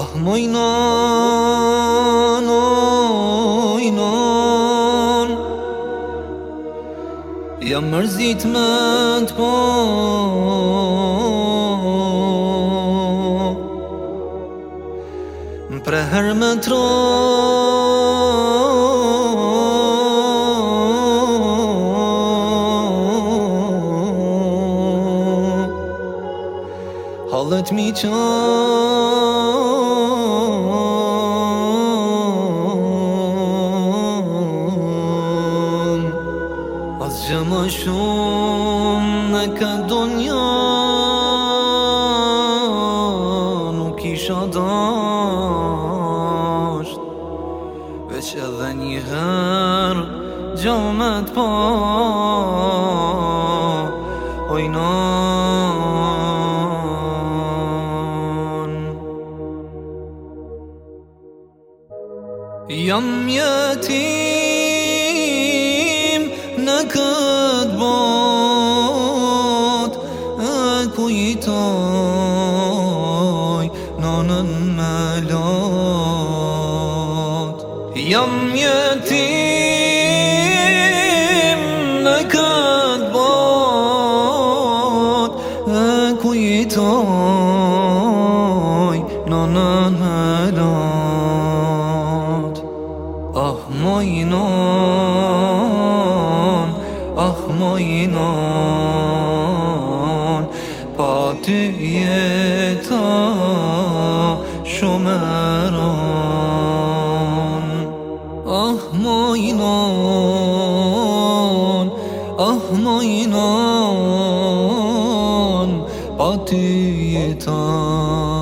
Ah mojnon, ojnon Jam mërzit më të po Më preher më tron Hallet mi qan As gjë më shumë Në këtë do një Nuk isha dasht Veq edhe një her Gjo me Jam jetim në këtë bot E kujtoj në në me Jam jetim në këtë bot E kujtoj në në Moynon Ah Moynon Pa ty jeta shumeron Ah Moynon Ah Moynon Pa ty jeta